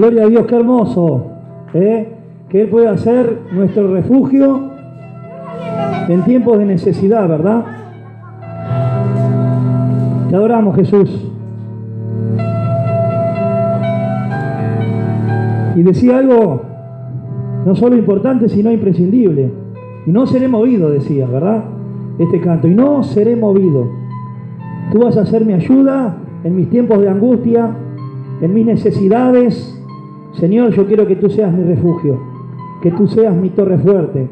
Gloria a Dios, qué hermoso. ¿eh? Que Él pueda ser nuestro refugio en tiempos de necesidad, ¿verdad? Te adoramos, Jesús. Y decía algo no solo importante, sino imprescindible. Y no seré movido, decía, ¿verdad? Este canto. Y no seré movido. Tú vas a ser mi ayuda en mis tiempos de angustia, en mis necesidades. Señor, yo quiero que tú seas mi refugio, que tú seas mi torre fuerte.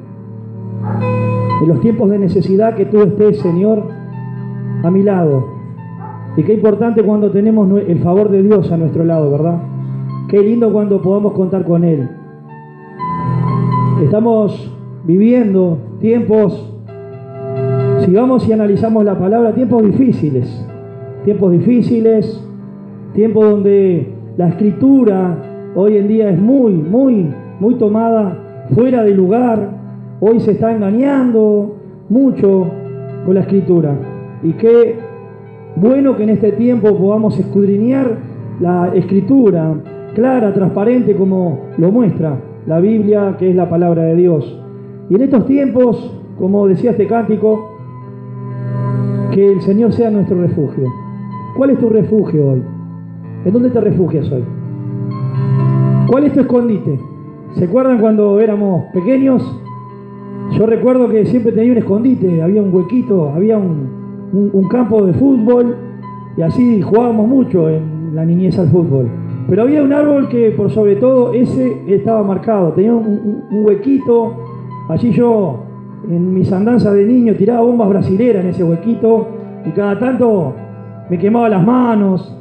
En los tiempos de necesidad que tú estés, Señor, a mi lado. Y qué importante cuando tenemos el favor de Dios a nuestro lado, ¿verdad? Qué lindo cuando podamos contar con Él. Estamos viviendo tiempos, si vamos y analizamos la palabra, tiempos difíciles tiempos difíciles, tiempos donde la escritura hoy en día es muy, muy, muy tomada fuera de lugar. Hoy se está engañando mucho con la escritura. Y qué bueno que en este tiempo podamos escudriñar la escritura clara, transparente, como lo muestra la Biblia, que es la palabra de Dios. Y en estos tiempos, como decía este cántico, que el Señor sea nuestro refugio. ¿Cuál es tu refugio hoy? ¿En dónde te refugias hoy? ¿Cuál es tu escondite? ¿Se acuerdan cuando éramos pequeños? Yo recuerdo que siempre tenía un escondite, había un huequito, había un, campo de fútbol y así jugábamos mucho en la niñez al fútbol. Pero había un árbol que por sobre todo ese estaba marcado, tenía un, un huequito, allí yo en mis andanzas de niño tiraba bombas brasileras en ese huequito y cada tanto me quemaba las manos,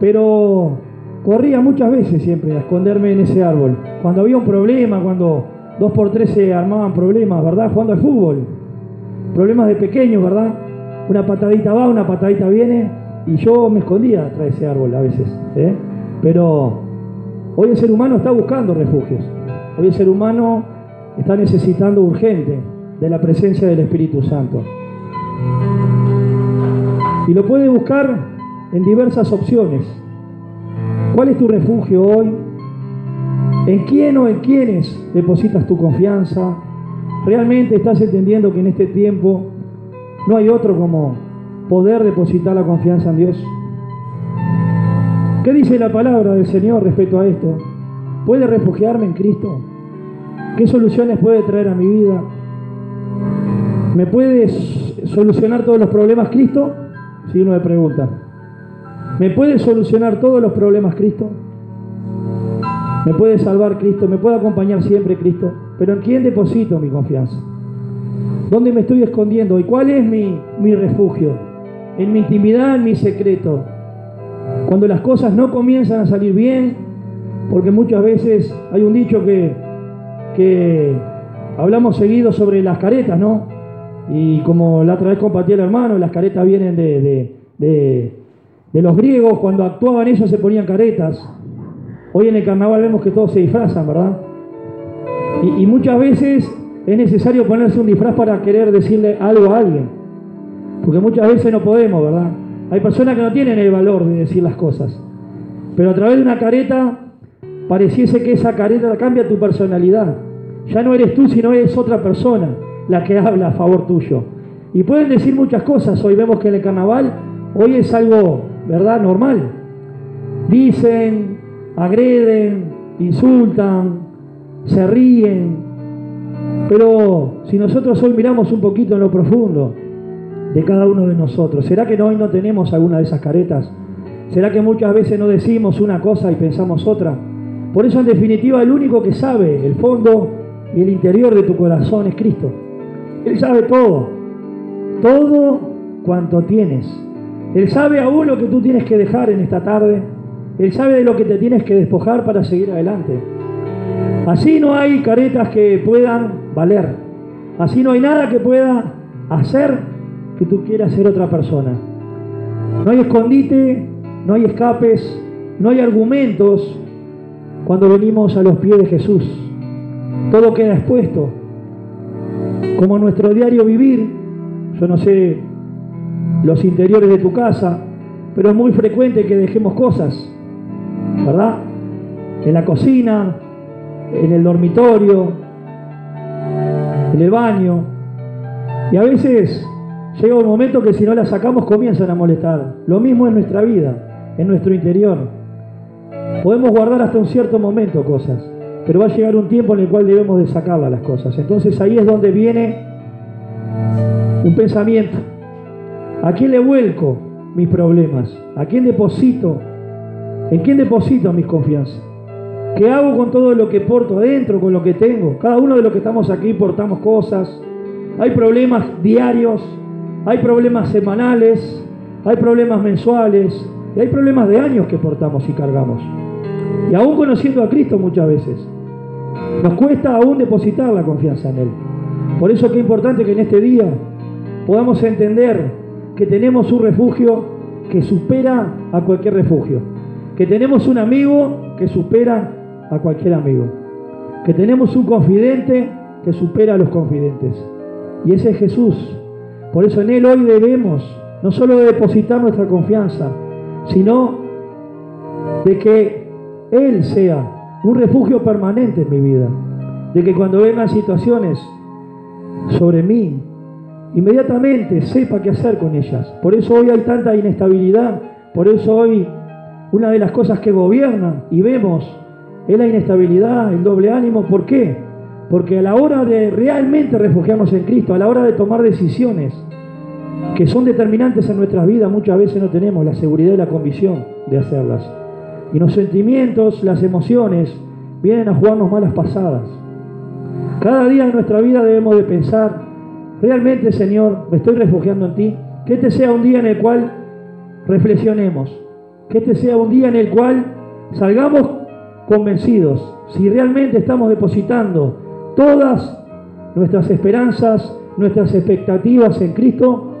pero corría muchas veces siempre a esconderme en ese árbol. Cuando había un problema, cuando dos por tres se armaban problemas, ¿verdad? Jugando al fútbol. Problemas de pequeños, ¿verdad? Una patadita va, una patadita viene, y yo me escondía tras ese árbol a veces. ¿eh? Pero hoy el ser humano está buscando refugios. Hoy el ser humano está necesitando urgente de la presencia del Espíritu Santo. Y lo puedes buscar en diversas opciones. ¿Cuál es tu refugio hoy? ¿En quién o en quiénes depositas tu confianza? ¿Realmente estás entendiendo que en este tiempo no hay otro como poder depositar la confianza en Dios? ¿Qué dice la palabra del Señor respecto a esto? ¿Puede refugiarme en Cristo? ¿Qué soluciones puede traer a mi vida? ¿Me puede solucionar todos los problemas Cristo? Si uno me pregunta, ¿me puede solucionar todos los problemas Cristo? ¿Me puede salvar Cristo? ¿Me puede acompañar siempre Cristo? Pero ¿en quién deposito mi confianza? ¿Dónde me estoy escondiendo? ¿Y cuál es mi, mi refugio? En mi intimidad, en mi secreto. Cuando las cosas no comienzan a salir bien, porque muchas veces hay un dicho que, que hablamos seguido sobre las caretas, ¿no? Y como la otra vez compartí el hermano, las caretas vienen de, de, los griegos, cuando actuaban ellos se ponían caretas. Hoy en el carnaval vemos que todos se disfrazan, ¿verdad? Y, muchas veces es necesario ponerse un disfraz para querer decirle algo a alguien. Porque muchas veces no podemos, ¿verdad? Hay personas que no tienen el valor de decir las cosas. Pero a través de una careta pareciese que esa careta cambia tu personalidad. Ya no eres tú, sino eres otra persona la que habla a favor tuyo. Y pueden decir muchas cosas. Hoy vemos que en el carnaval, hoy es algo, ¿verdad?, normal. Dicen, agreden, insultan, se ríen. Pero si nosotros hoy miramos un poquito en lo profundo de cada uno de nosotros, ¿será que hoy no tenemos alguna de esas caretas? ¿Será que muchas veces no decimos una cosa y pensamos otra? Por eso, en definitiva, el único que sabe el fondo y el interior de tu corazón es Cristo. Él sabe todo, todo cuanto tienes. Él sabe aún lo que tú tienes que dejar en esta tarde. Él sabe de lo que te tienes que despojar para seguir adelante. Así no hay caretas que puedan valer. Así no hay nada que pueda hacer que tú quieras ser otra persona. No hay escondite, no hay escapes, no hay argumentos cuando venimos a los pies de Jesús. todo queda expuesto. Como nuestro diario vivir, yo no sé los interiores de tu casa, pero es muy frecuente que dejemos cosas, ¿verdad? En la cocina, en el dormitorio, en el baño. Y a veces llega un momento que si no las sacamos comienzan a molestar. Lo mismo en nuestra vida, en nuestro interior. Podemos guardar hasta un cierto momento cosas, pero va a llegar un tiempo en el cual debemos de sacarlas las cosas. Entonces ahí es donde viene un pensamiento. ¿A quién le vuelco mis problemas? ¿A quién deposito? ¿En quién deposito mis confianzas? ¿Qué hago con todo lo que porto adentro, con lo que tengo? Cada uno de los que estamos aquí portamos cosas. Hay problemas diarios, hay problemas semanales, hay problemas mensuales y hay problemas de años que portamos y cargamos. Y aún conociendo a Cristo muchas veces, nos cuesta aún depositar la confianza en Él. Por eso es importante que en este día podamos entender que tenemos un refugio que supera a cualquier refugio. Que tenemos un amigo que supera a cualquier amigo. Que tenemos un confidente que supera a los confidentes. Y ese es Jesús. Por eso en Él hoy debemos no solo depositar nuestra confianza, sino de que Él sea un refugio permanente en mi vida. De que cuando vengan situaciones sobre mí, inmediatamente sepa qué hacer con ellas. Por eso hoy hay tanta inestabilidad, por eso hoy una de las cosas que gobiernan y vemos es la inestabilidad, el doble ánimo. ¿Por qué? Porque a la hora de realmente refugiarnos en Cristo, a la hora de tomar decisiones que son determinantes en nuestras vidas, muchas veces no tenemos la seguridad y la convicción de hacerlas. Y los sentimientos, las emociones, vienen a jugarnos malas pasadas. Cada día en nuestra vida debemos de pensar, realmente Señor, me estoy refugiando en ti. Que este sea un día en el cual reflexionemos. Que este sea un día en el cual salgamos convencidos si realmente estamos depositando todas nuestras esperanzas, nuestras expectativas en Cristo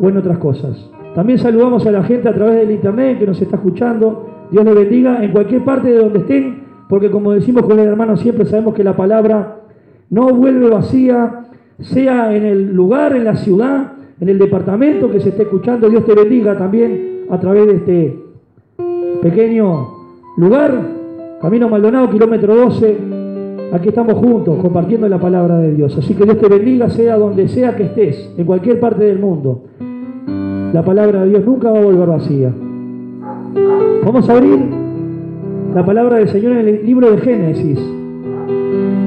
o en otras cosas. También saludamos a la gente a través del internet que nos está escuchando. Dios les bendiga en cualquier parte de donde estén, porque como decimos con el hermano siempre sabemos que la palabra no vuelve vacía, sea en el lugar, en la ciudad, en el departamento que se esté escuchando. Dios te bendiga también a través de este pequeño lugar. Camino Maldonado, kilómetro 12. Aquí estamos juntos compartiendo la palabra de Dios. Así que Dios te bendiga, sea donde sea que estés, en cualquier parte del mundo. La palabra de Dios nunca va a volver vacía. Vamos a abrir la palabra del Señor en el libro de Génesis.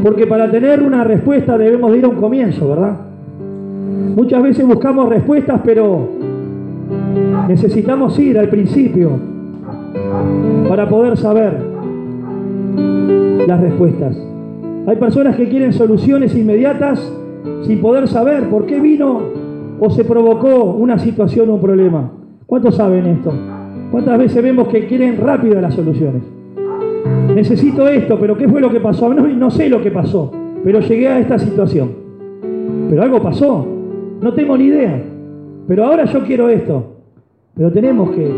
Porque para tener una respuesta debemos de ir a un comienzo, ¿verdad? Muchas veces buscamos respuestas, pero necesitamos ir al principio para poder saber las respuestas. Hay personas que quieren soluciones inmediatas sin poder saber por qué vino o se provocó una situación o un problema. ¿Cuántos saben esto? ¿Cuántas veces vemos que quieren rápido las soluciones? Necesito esto, pero ¿qué fue lo que pasó? No, sé lo que pasó, pero llegué a esta situación. Pero algo pasó, no tengo ni idea, pero ahora yo quiero esto. Pero tenemos que,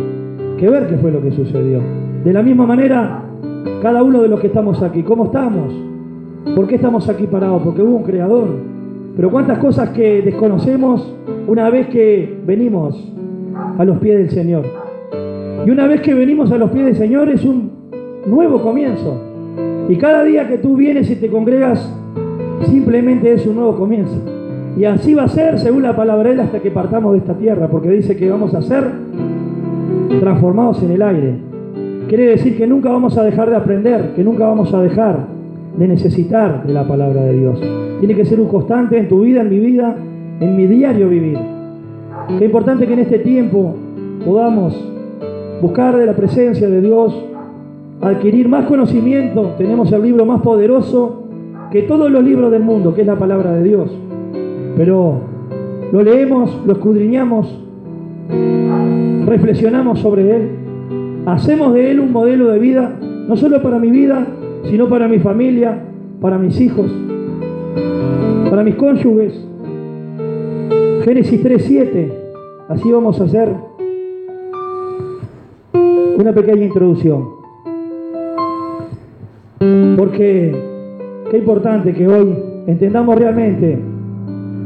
que ver qué fue lo que sucedió. De la misma manera, cada uno de los que estamos aquí, ¿cómo estamos? ¿Por qué estamos aquí parados? Porque hubo un creador. Pero cuántas cosas que desconocemos una vez que venimos a los pies del Señor. Y una vez que venimos a los pies del Señor es un nuevo comienzo. Y cada día que tú vienes y te congregas, simplemente es un nuevo comienzo. Y así va a ser, según la palabra de él, hasta que partamos de esta tierra, porque dice que vamos a ser transformados en el aire. Quiere decir que nunca vamos a dejar de aprender, que nunca vamos a dejar de necesitar de la palabra de Dios. Tiene que ser un constante en tu vida, en mi vida, en mi diario vivir. Qué importante que en este tiempo podamos buscar de la presencia de Dios, adquirir más conocimiento, tenemos el libro más poderoso que todos los libros del mundo, que es la palabra de Dios. Pero lo leemos, lo escudriñamos, reflexionamos sobre él, hacemos de él un modelo de vida, no solo para mi vida, sino para mi familia, para mis hijos, para mis cónyuges. Génesis 3.7, así vamos a hacer una pequeña introducción. Porque qué importante que hoy entendamos realmente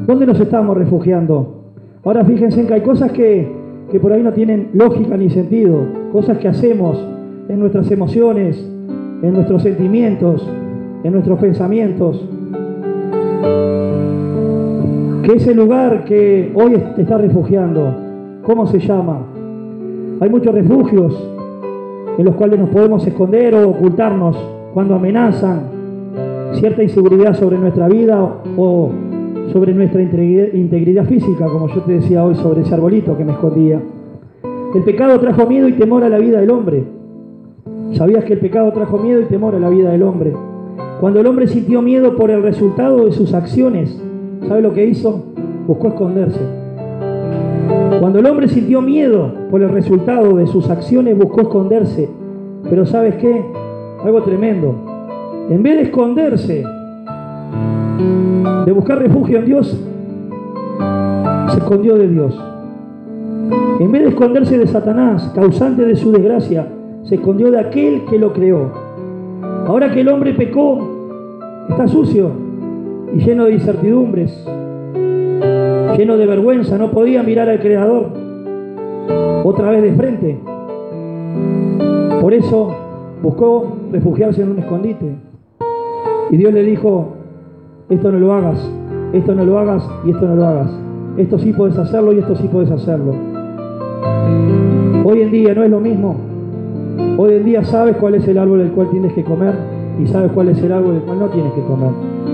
dónde nos estamos refugiando. Ahora fíjense que hay cosas que, que por ahí no tienen lógica ni sentido, cosas que hacemos en nuestras emociones, en nuestros sentimientos, en nuestros pensamientos. Que ese lugar que hoy está refugiando, ¿cómo se llama? Hay muchos refugios en los cuales nos podemos esconder o ocultarnos cuando amenazan cierta inseguridad sobre nuestra vida o sobre nuestra integridad física, como yo te decía hoy sobre ese arbolito que me escondía. El pecado trajo miedo y temor a la vida del hombre. ¿Sabías que el pecado trajo miedo y temor a la vida del hombre? Cuando el hombre sintió miedo por el resultado de sus acciones, ¿sabe lo que hizo? Buscó esconderse. Cuando el hombre sintió miedo por el resultado de sus acciones, buscó esconderse. Pero ¿sabes qué? Algo tremendo. En vez de esconderse, de buscar refugio en Dios, se escondió de Dios. En vez de esconderse de Satanás, causante de su desgracia, se escondió de aquel que lo creó. Ahora que el hombre pecó, está sucio y lleno de incertidumbres, lleno de vergüenza, no podía mirar al Creador otra vez de frente. Por eso buscó refugiarse en un escondite. Y Dios le dijo, esto no lo hagas, esto no lo hagas y esto no lo hagas. Esto sí puedes hacerlo y esto sí puedes hacerlo. Hoy en día no es lo mismo. Hoy en día sabes cuál es el árbol del cual tienes que comer y sabes cuál es el árbol del cual no tienes que comer.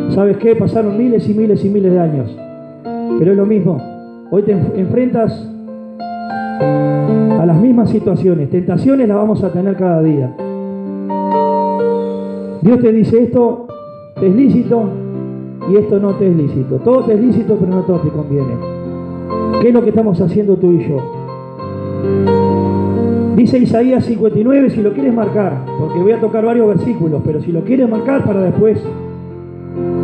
¿Sabes qué? Pasaron miles y miles y miles de años. Pero es lo mismo. Hoy te enfrentas a las mismas situaciones. Tentaciones las vamos a tener cada día. Dios te dice esto es lícito y esto no te es lícito. Todo te es lícito, pero no todo te conviene. ¿Qué es lo que estamos haciendo tú y yo? Dice Isaías 59, si lo quieres marcar, porque voy a tocar varios versículos, pero si lo quieres marcar para después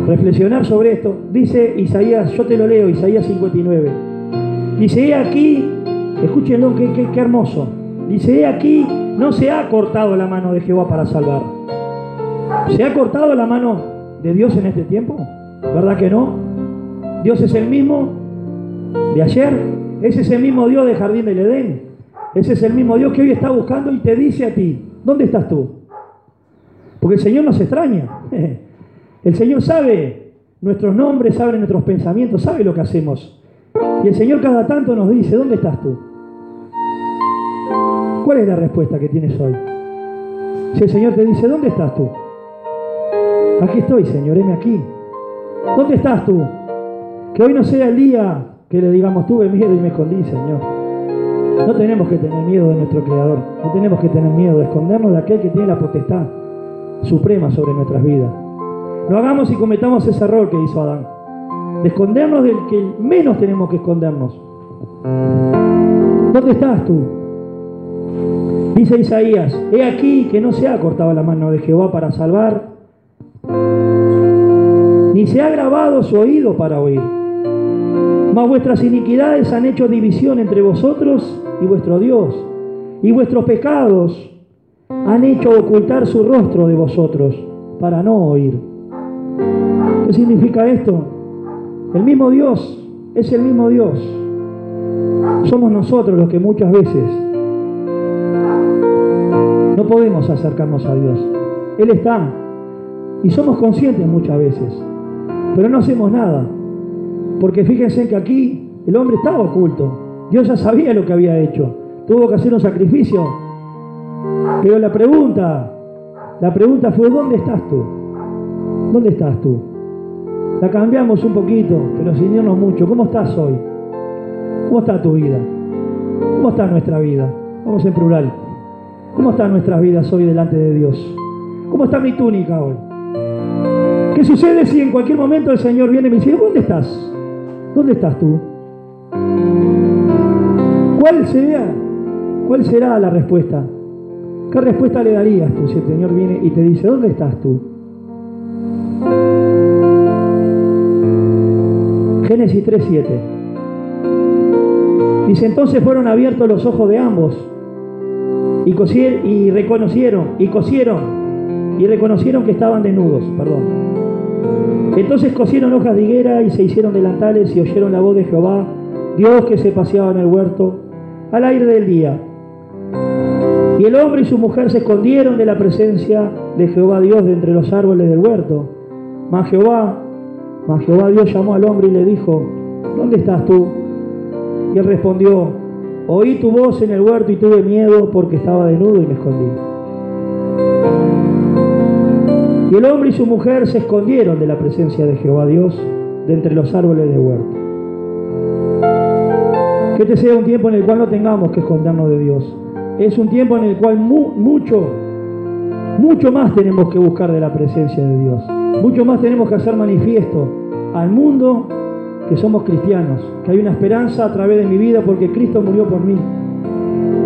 reflexionar sobre esto, dice Isaías, yo te lo leo, Isaías 59. Dice, aquí, escúchenlo, qué, qué, hermoso. Dice, aquí, no se ha cortado la mano de Jehová para salvar. ¿Se ha cortado la mano de Dios en este tiempo? ¿Verdad que no? Dios es el mismo de ayer, ese es el mismo Dios de Jardín del Edén. Ese es el mismo Dios que hoy está buscando y te dice a ti, ¿dónde estás tú? Porque el Señor nos extraña. El Señor sabe nuestros nombres, sabe nuestros pensamientos, sabe lo que hacemos. Y el Señor cada tanto nos dice, ¿dónde estás tú? ¿Cuál es la respuesta que tienes hoy? Si el Señor te dice, ¿dónde estás tú? Aquí estoy, Señor, heme aquí. ¿Dónde estás tú? Que hoy no sea el día que le digamos, tuve miedo y me escondí, Señor. No tenemos que tener miedo de nuestro Creador, no tenemos que tener miedo de escondernos de aquel que tiene la potestad suprema sobre nuestras vidas. No hagamos y cometamos ese error que hizo Adán, de escondernos del que menos tenemos que escondernos. ¿Dónde estás tú? Dice Isaías, he aquí que no se ha cortado la mano de Jehová para salvar, ni se ha grabado su oído para oír. Mas vuestras iniquidades han hecho división entre vosotros y vuestro Dios, y vuestros pecados han hecho ocultar su rostro de vosotros para no oír. ¿Qué significa esto? El mismo Dios es el mismo Dios. Somos nosotros los que muchas veces no podemos acercarnos a Dios. Él está y somos conscientes muchas veces, pero no hacemos nada. Porque fíjense que aquí el hombre estaba oculto. Dios ya sabía lo que había hecho. Tuvo que hacer un sacrificio. Pero la pregunta, la pregunta fue, ¿dónde estás tú? ¿Dónde estás tú? La cambiamos un poquito, pero sin irnos mucho. ¿Cómo estás hoy? ¿Cómo está tu vida? ¿Cómo está nuestra vida? Vamos en plural. ¿Cómo están nuestras vidas hoy delante de Dios? ¿Cómo está mi túnica hoy? ¿Qué sucede si en cualquier momento el Señor viene y me dice, ¿dónde estás? ¿Dónde estás tú? ¿Cuál será, cuál será la respuesta? ¿Qué respuesta le darías tú si el Señor viene y te dice, ¿dónde estás tú? Génesis 3.7. Dice, entonces fueron abiertos los ojos de ambos y, cosieron, y reconocieron, y cosieron, y reconocieron que estaban desnudos, perdón. Entonces cosieron hojas de higuera y se hicieron delantales y oyeron la voz de Jehová, Dios que se paseaba en el huerto, al aire del día. Y el hombre y su mujer se escondieron de la presencia de Jehová Dios de entre los árboles del huerto. Mas Jehová, mas Jehová Dios llamó al hombre y le dijo, ¿dónde estás tú? Y él respondió, oí tu voz en el huerto y tuve miedo porque estaba desnudo y me escondí. Y el hombre y su mujer se escondieron de la presencia de Jehová Dios de entre los árboles del huerto. Que este sea un tiempo en el cual no tengamos que escondernos de Dios. Es un tiempo en el cual mucho, mucho más tenemos que buscar de la presencia de Dios. Mucho más tenemos que hacer manifiesto al mundo que somos cristianos, que hay una esperanza a través de mi vida porque Cristo murió por mí.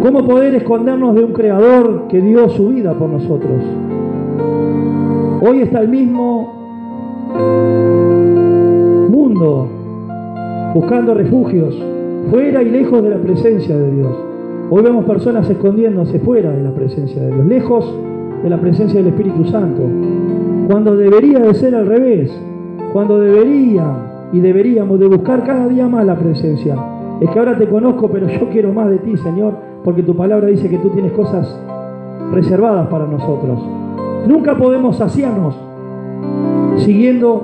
¿Cómo poder escondernos de un creador que dio su vida por nosotros? Hoy está el mismo mundo buscando refugios fuera y lejos de la presencia de Dios. Hoy vemos personas escondiéndose fuera de la presencia de Dios, lejos de la presencia del Espíritu Santo, cuando debería de ser al revés, cuando debería y deberíamos de buscar cada día más la presencia. Es que ahora te conozco, pero yo quiero más de ti, Señor, porque tu palabra dice que tú tienes cosas reservadas para nosotros. Nunca podemos saciarnos siguiendo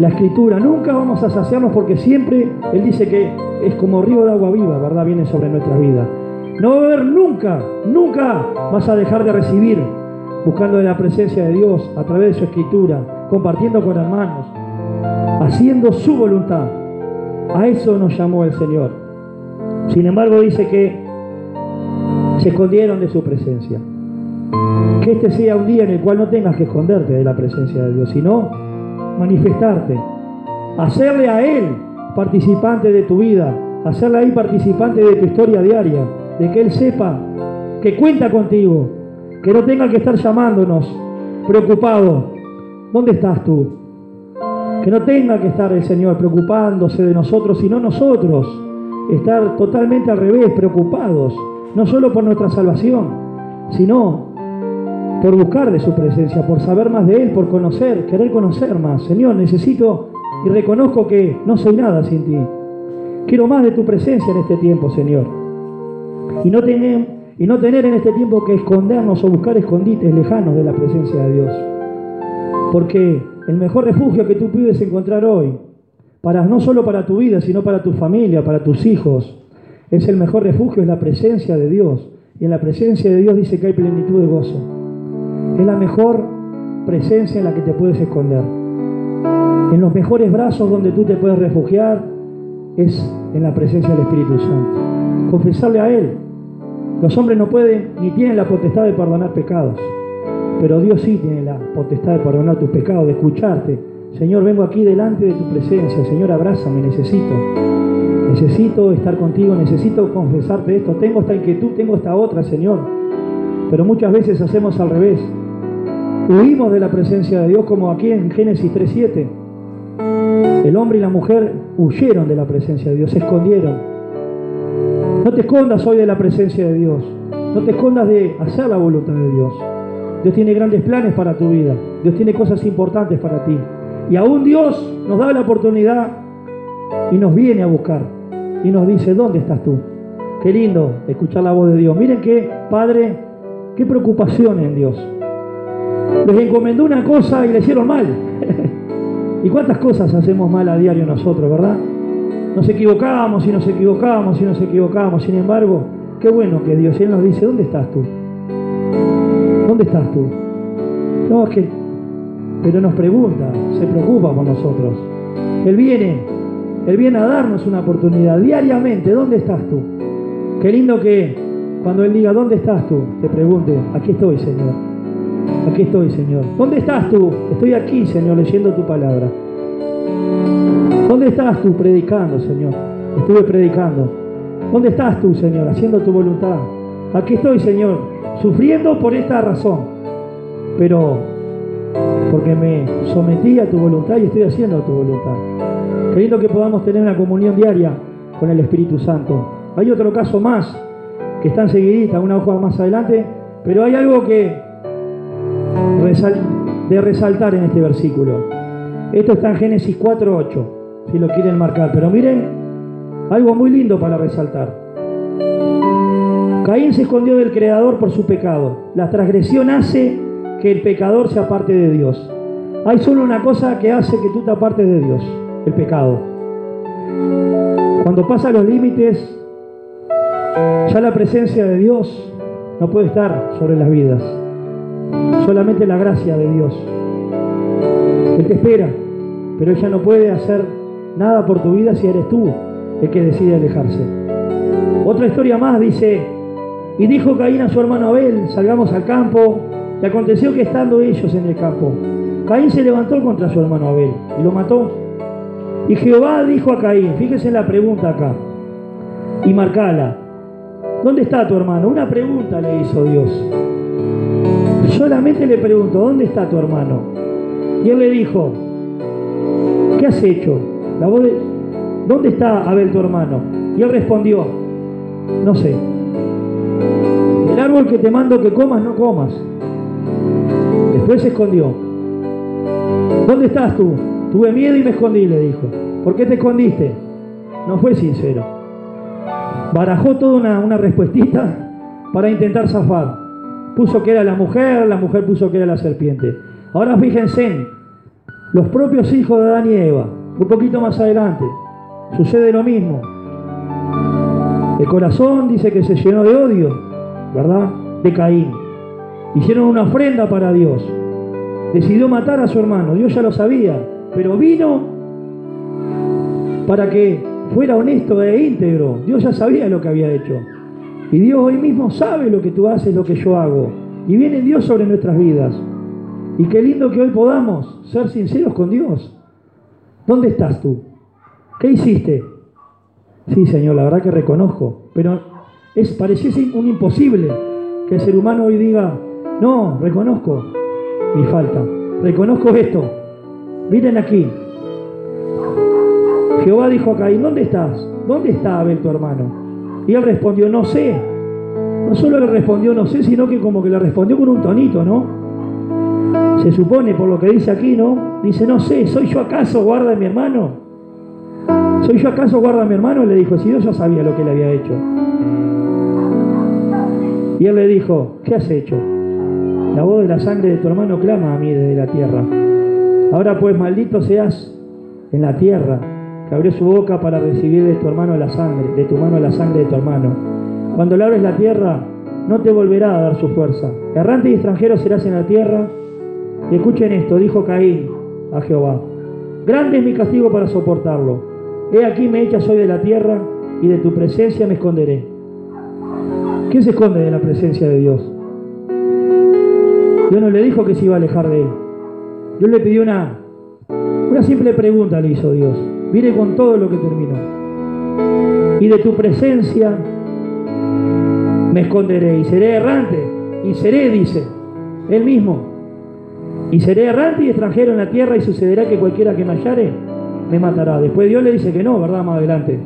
la escritura. Nunca vamos a saciarnos porque siempre Él dice que es como río de agua viva, ¿verdad? Viene sobre nuestra vida. No va a haber nunca, nunca vas a dejar de recibir buscando de la presencia de Dios a través de su escritura, compartiendo con hermanos, haciendo su voluntad. A eso nos llamó el Señor. Sin embargo, dice que se escondieron de su presencia. Que este sea un día en el cual no tengas que esconderte de la presencia de Dios, sino manifestarte, hacerle a Él participante de tu vida, hacerle ahí participante de tu historia diaria, de que Él sepa que cuenta contigo, que no tenga que estar llamándonos preocupado. ¿Dónde estás tú? Que no tenga que estar el Señor preocupándose de nosotros, sino nosotros estar totalmente al revés, preocupados, no solo por nuestra salvación, sino por buscar de su presencia, por saber más de Él, por conocer, querer conocer más. Señor, necesito y reconozco que no soy nada sin ti. Quiero más de tu presencia en este tiempo, Señor. Y no tener, en este tiempo que escondernos o buscar escondites lejanos de la presencia de Dios. Porque el mejor refugio que tú puedes encontrar hoy, para, no solo para tu vida, sino para tu familia, para tus hijos, es el mejor refugio, es la presencia de Dios. Y en la presencia de Dios dice que hay plenitud de gozo. Es la mejor presencia en la que te puedes esconder. En los mejores brazos donde tú te puedes refugiar es en la presencia del Espíritu Santo. Confesarle a Él. Los hombres no pueden ni tienen la potestad de perdonar pecados, pero Dios sí tiene la potestad de perdonar tus pecados, de escucharte. Señor, vengo aquí delante de tu presencia. Señor, abrázame, necesito. Necesito estar contigo, necesito confesarte esto. Tengo esta inquietud, tengo esta otra, Señor. Pero muchas veces hacemos al revés. Huimos de la presencia de Dios como aquí en Génesis 3.7. El hombre y la mujer huyeron de la presencia de Dios, se escondieron. No te escondas hoy de la presencia de Dios. No te escondas de hacer la voluntad de Dios. Dios tiene grandes planes para tu vida. Dios tiene cosas importantes para ti. Y aún Dios nos da la oportunidad y nos viene a buscar. Y nos dice, ¿dónde estás tú? Qué lindo escuchar la voz de Dios. Miren qué, Padre, qué preocupación en Dios. Les encomendó una cosa y le hicieron mal. ¿Y cuántas cosas hacemos mal a diario nosotros, verdad? Nos equivocamos y nos equivocamos y nos equivocamos. Sin embargo, qué bueno que Dios, Él nos dice, ¿dónde estás tú? ¿Dónde estás tú? No, es que, pero nos pregunta, se preocupa por nosotros. Él viene, Él viene a darnos una oportunidad diariamente, ¿dónde estás tú? Qué lindo que cuando Él diga, ¿dónde estás tú? Te pregunte, aquí estoy, Señor. Aquí estoy, Señor. ¿Dónde estás tú? Estoy aquí, Señor, leyendo tu palabra. ¿Dónde estás tú predicando, Señor? Estuve predicando. ¿Dónde estás tú, Señor, haciendo tu voluntad? Aquí estoy, Señor, sufriendo por esta razón. Pero porque me sometí a tu voluntad y estoy haciendo tu voluntad. Queriendo que podamos tener una comunión diaria con el Espíritu Santo. Hay otro caso más que está enseguidita, una hoja más adelante, pero hay algo que de resaltar en este versículo. Esto está en Génesis 4.8, si lo quieren marcar. Pero miren, algo muy lindo para resaltar. Caín se escondió del Creador por su pecado. La transgresión hace que el pecador se aparte de Dios. Hay solo una cosa que hace que tú te apartes de Dios, el pecado. Cuando pasa los límites, ya la presencia de Dios no puede estar sobre las vidas. Solamente la gracia de Dios. Él te espera, pero ella no puede hacer nada por tu vida si eres tú el que decide alejarse. Otra historia más dice, y dijo Caín a su hermano Abel, salgamos al campo, y aconteció que estando ellos en el campo, Caín se levantó contra su hermano Abel y lo mató. Y Jehová dijo a Caín, fíjese en la pregunta acá, y marcala, ¿dónde está tu hermano? Una pregunta le hizo Dios. Solamente le pregunto, ¿dónde está tu hermano? Y él le dijo, ¿qué has hecho? La voz de, ¿Dónde está Abel tu hermano? Y él respondió, no sé. El árbol que te mando que comas, no comas. Después se escondió. ¿Dónde estás tú? Tuve miedo y me escondí, le dijo. ¿Por qué te escondiste? No fue sincero. Barajó toda una, una respuestita para intentar zafar. Puso que era la mujer, la mujer puso que era la serpiente. Ahora fíjense, los propios hijos de Adán y Eva, un poquito más adelante, sucede lo mismo. El corazón dice que se llenó de odio, ¿verdad? De Caín. Hicieron una ofrenda para Dios. Decidió matar a su hermano. Dios ya lo sabía. Pero vino para que fuera honesto e íntegro. Dios ya sabía lo que había hecho. Y Dios hoy mismo sabe lo que tú haces, lo que yo hago. Y viene Dios sobre nuestras vidas. Y qué lindo que hoy podamos ser sinceros con Dios. ¿Dónde estás tú? ¿Qué hiciste? Sí, Señor, la verdad que reconozco, pero es pareciese un imposible que el ser humano hoy diga, no, reconozco mi falta, reconozco esto. Miren aquí. Jehová dijo a Caín, ¿dónde estás? ¿Dónde está Abel tu hermano? Y él respondió, no sé. No solo le respondió no sé, sino que como que le respondió con un tonito, ¿no? Se supone por lo que dice aquí, ¿no? Dice, no sé, ¿soy yo acaso guarda de mi hermano? ¿Soy yo acaso guarda a mi hermano? Le dijo, si Dios ya sabía lo que le había hecho. Y él le dijo, ¿qué has hecho? La voz de la sangre de tu hermano clama a mí desde la tierra. Ahora pues maldito seas en la tierra, abrió su boca para recibir de tu hermano la sangre, de tu mano la sangre de tu hermano. Cuando le abres la tierra, no te volverá a dar su fuerza. Errante y extranjero serás en la tierra. Y escuchen esto, dijo Caín a Jehová. Grande es mi castigo para soportarlo. He aquí me echas hoy de la tierra y de tu presencia me esconderé. ¿Qué se esconde de la presencia de Dios? Dios no le dijo que se iba a alejar de él. Dios le pidió una, una simple pregunta, le hizo Dios. Mire con todo lo que terminó. Y de tu presencia me esconderé y seré errante. Y seré, dice, él mismo. Y seré errante y extranjero en la tierra y sucederá que cualquiera que me hallare me matará. Después Dios le dice que no, ¿verdad? Más adelante.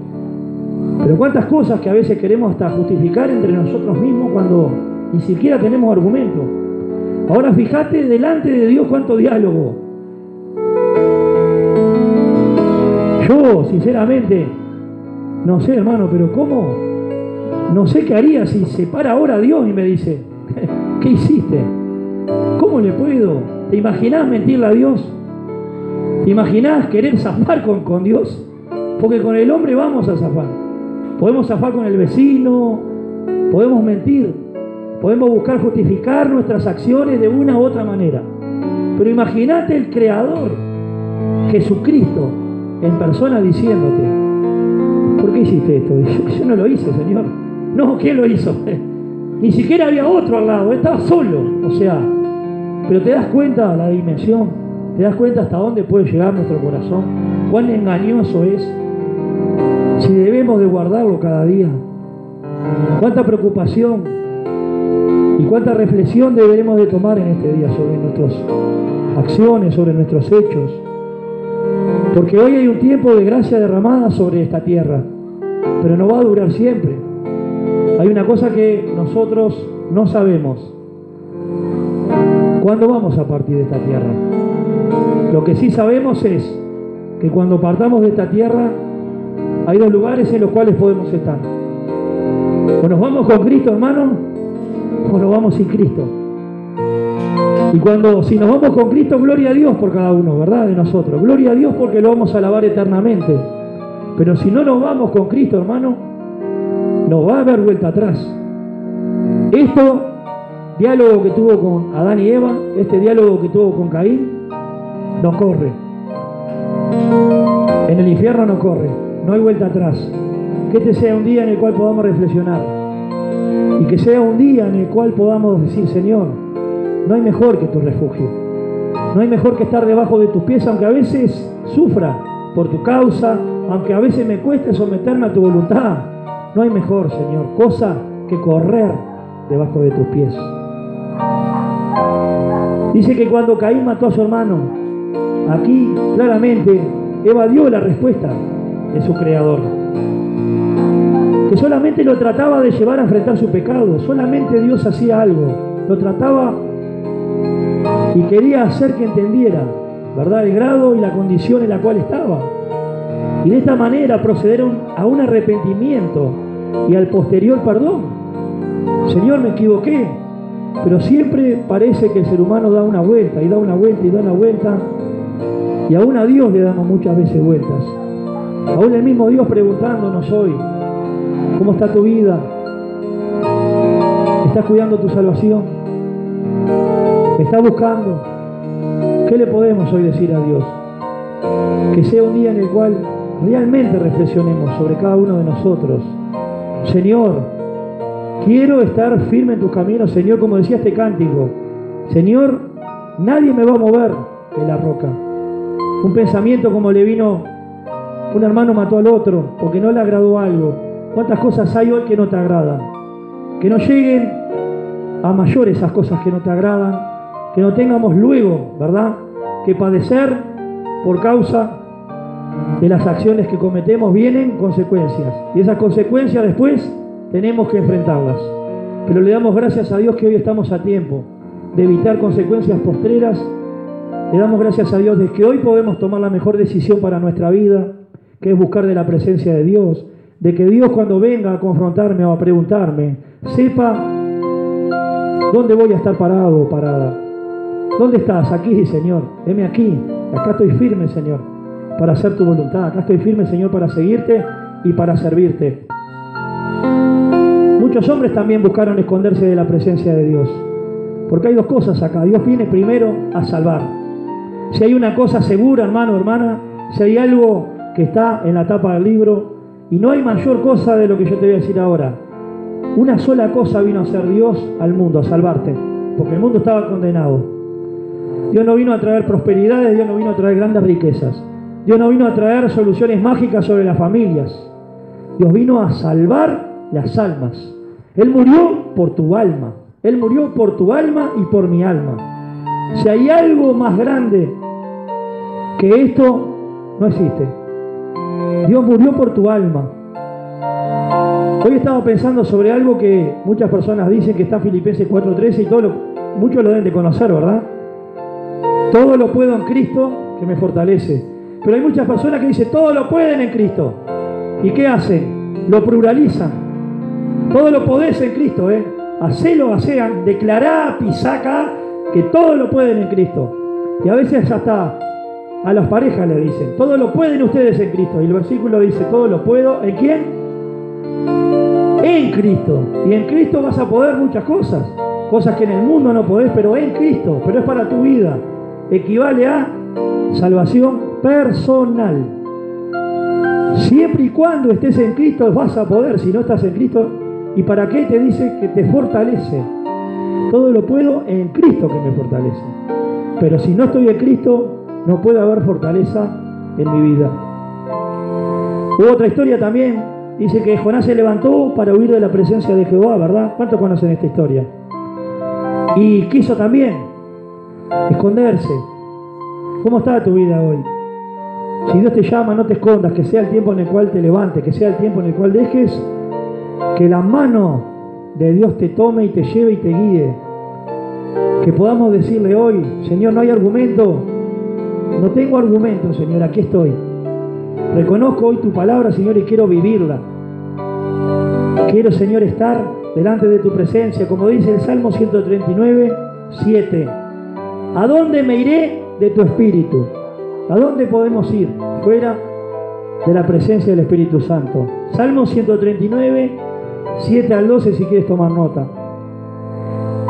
Pero cuántas cosas que a veces queremos hasta justificar entre nosotros mismos cuando ni siquiera tenemos argumento. Ahora fíjate delante de Dios cuánto diálogo. Yo, sinceramente, no sé, hermano, pero ¿cómo? No sé qué haría si se para ahora Dios y me dice, ¿qué hiciste? ¿Cómo le puedo? ¿Te imaginás mentirle a Dios? ¿Te imaginás querer zafar con, con Dios? Porque con el hombre vamos a zafar. Podemos zafar con el vecino, podemos mentir, podemos buscar justificar nuestras acciones de una u otra manera. Pero imagínate el Creador, Jesucristo, en persona diciéndote, ¿por qué hiciste esto? Yo, no lo hice, Señor. No, ¿quién lo hizo? Ni siquiera había otro al lado, estaba solo. O sea, pero te das cuenta de la dimensión, te das cuenta hasta dónde puede llegar nuestro corazón, cuán engañoso es, si debemos de guardarlo cada día. Cuánta preocupación y cuánta reflexión deberemos de tomar en este día sobre nuestras acciones, sobre nuestros hechos. Porque hoy hay un tiempo de gracia derramada sobre esta tierra, pero no va a durar siempre. Hay una cosa que nosotros no sabemos. ¿Cuándo vamos a partir de esta tierra? Lo que sí sabemos es que cuando partamos de esta tierra hay dos lugares en los cuales podemos estar. O nos vamos con Cristo, hermano, o nos vamos sin Cristo. Y cuando, si nos vamos con Cristo, gloria a Dios por cada uno, ¿verdad? De nosotros. Gloria a Dios porque lo vamos a alabar eternamente. Pero si no nos vamos con Cristo, hermano, no va a haber vuelta atrás. Esto, diálogo que tuvo con Adán y Eva, este diálogo que tuvo con Caín, no corre. En el infierno no corre, no hay vuelta atrás. Que este sea un día en el cual podamos reflexionar. Y que sea un día en el cual podamos decir, Señor, no hay mejor que tu refugio. No hay mejor que estar debajo de tus pies, aunque a veces sufra por tu causa, aunque a veces me cueste someterme a tu voluntad. No hay mejor, Señor, cosa que correr debajo de tus pies. Dice que cuando Caín mató a su hermano, aquí claramente Eva dio la respuesta de su creador. Que solamente lo trataba de llevar a enfrentar su pecado, solamente Dios hacía algo, lo trataba y quería hacer que entendiera, ¿verdad?, el grado y la condición en la cual estaba. Y de esta manera procederon a un arrepentimiento y al posterior perdón. Señor, me equivoqué, pero siempre parece que el ser humano da una vuelta y da una vuelta y da una vuelta. Y aún a Dios le damos muchas veces vueltas. Aún el mismo Dios preguntándonos hoy, ¿cómo está tu vida? ¿Estás cuidando tu salvación? ¿Me estás buscando? ¿Qué le podemos hoy decir a Dios? Que sea un día en el cual realmente reflexionemos sobre cada uno de nosotros. Señor, quiero estar firme en tus caminos, Señor, como decía este cántico. Señor, nadie me va a mover de la roca. Un pensamiento como le vino, un hermano mató al otro porque no le agradó algo. ¿Cuántas cosas hay hoy que no te agradan? Que no lleguen a mayores esas cosas que no te agradan, que no tengamos luego, ¿verdad? Que padecer por causa de las acciones que cometemos vienen consecuencias. Y esas consecuencias después tenemos que enfrentarlas. Pero le damos gracias a Dios que hoy estamos a tiempo de evitar consecuencias postreras. Le damos gracias a Dios de que hoy podemos tomar la mejor decisión para nuestra vida, que es buscar de la presencia de Dios. De que Dios cuando venga a confrontarme o a preguntarme, sepa dónde voy a estar parado o parada. ¿Dónde estás? Aquí, Señor. Heme aquí. Acá estoy firme, Señor para hacer tu voluntad. Acá estoy firme, Señor, para seguirte y para servirte. Muchos hombres también buscaron esconderse de la presencia de Dios. Porque hay dos cosas acá. Dios viene primero a salvar. Si hay una cosa segura, hermano, hermana, si hay algo que está en la tapa del libro, y no hay mayor cosa de lo que yo te voy a decir ahora. Una sola cosa vino a hacer Dios al mundo, a salvarte. Porque el mundo estaba condenado. Dios no vino a traer prosperidades, Dios no vino a traer grandes riquezas. Dios no vino a traer soluciones mágicas sobre las familias. Dios vino a salvar las almas. Él murió por tu alma. Él murió por tu alma y por mi alma. Si hay algo más grande que esto, no existe. Dios murió por tu alma. Hoy estaba pensando sobre algo que muchas personas dicen que está en Filipenses 4.13 y todo lo, muchos lo deben de conocer, ¿verdad? Todo lo puedo en Cristo que me fortalece. Pero hay muchas personas que dicen, todo lo pueden en Cristo. ¿Y qué hacen? Lo pluralizan. Todo lo podés en Cristo, ¿eh? Hacelo, hacean, declará, pisaca, que todo lo pueden en Cristo. Y a veces hasta a las parejas le dicen, todo lo pueden ustedes en Cristo. Y el versículo dice, todo lo puedo, ¿en quién? En Cristo. Y en Cristo vas a poder muchas cosas. Cosas que en el mundo no podés, pero en Cristo. Pero es para tu vida. Equivale a salvación personal. Siempre y cuando estés en Cristo vas a poder, si no estás en Cristo, ¿y para qué te dice que te fortalece? Todo lo puedo en Cristo que me fortalece. Pero si no estoy en Cristo, no puede haber fortaleza en mi vida. Otra historia también, dice que Jonás se levantó para huir de la presencia de Jehová, ¿verdad? ¿Cuántos conocen esta historia? Y quiso también esconderse. ¿Cómo está tu vida hoy? Si Dios te llama, no te escondas, que sea el tiempo en el cual te levantes, que sea el tiempo en el cual dejes que la mano de Dios te tome y te lleve y te guíe. Que podamos decirle hoy, Señor, no hay argumento, no tengo argumento, Señor, aquí estoy. Reconozco hoy tu palabra, Señor, y quiero vivirla. Quiero, Señor, estar delante de tu presencia, como dice el Salmo 139, 7. ¿A dónde me iré de tu espíritu? ¿A dónde podemos ir? Fuera de la presencia del Espíritu Santo. Salmo 139, 7 al 12 si quieres tomar nota.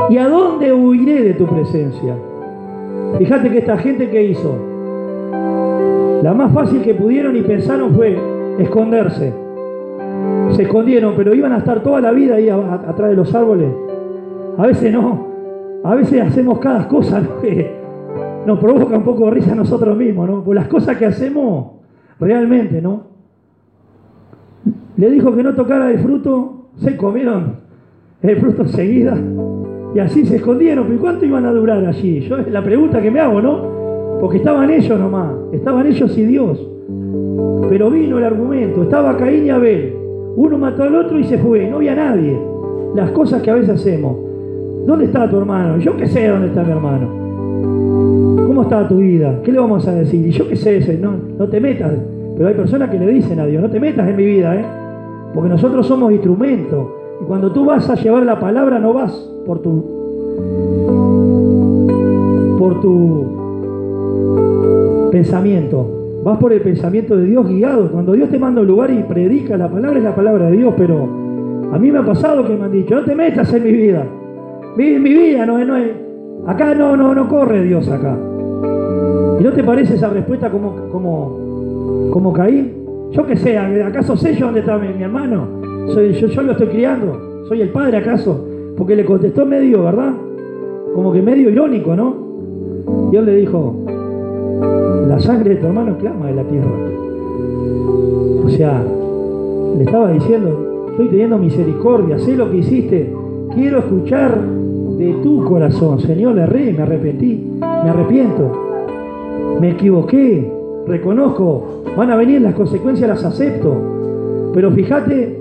¿Y a dónde huiré de tu presencia? Fíjate que esta gente que hizo, la más fácil que pudieron y pensaron fue esconderse. Se escondieron, pero iban a estar toda la vida ahí atrás de los árboles. A veces no. A veces hacemos cada cosa que nos provoca un poco de risa a nosotros mismos, ¿no? Por las cosas que hacemos realmente, ¿no? Le dijo que no tocara el fruto, se comieron el fruto enseguida y así se escondieron. ¿Y cuánto iban a durar allí? Yo es la pregunta que me hago, ¿no? Porque estaban ellos nomás, estaban ellos y Dios. Pero vino el argumento, estaba Caín y Abel. Uno mató al otro y se fue, no había nadie. Las cosas que a veces hacemos. ¿Dónde está tu hermano? Yo qué sé dónde está mi hermano. ¿Cómo está tu vida? ¿Qué le vamos a decir? Y yo qué sé, no, no te metas. Pero hay personas que le dicen a Dios, no te metas en mi vida, ¿eh? Porque nosotros somos instrumentos. Y cuando tú vas a llevar la palabra, no vas por tu. por tu pensamiento. Vas por el pensamiento de Dios guiado. Cuando Dios te manda un lugar y predica la palabra, es la palabra de Dios, pero a mí me ha pasado que me han dicho, no te metas en mi vida. Mi, mi vida no no es. Acá no, no, no corre Dios acá. ¿Y no te parece esa respuesta como, como, como Caín? Yo que sé, ¿acaso sé yo dónde está mi, hermano? Soy, yo, yo lo estoy criando. ¿Soy el padre acaso? Porque le contestó medio, ¿verdad? Como que medio irónico, ¿no? Dios le dijo, la sangre de tu hermano clama de la tierra. O sea, le estaba diciendo, estoy teniendo misericordia, sé lo que hiciste, quiero escuchar de tu corazón. Señor, le erré, me arrepentí, me arrepiento, me equivoqué, reconozco, van a venir las consecuencias, las acepto. Pero fíjate,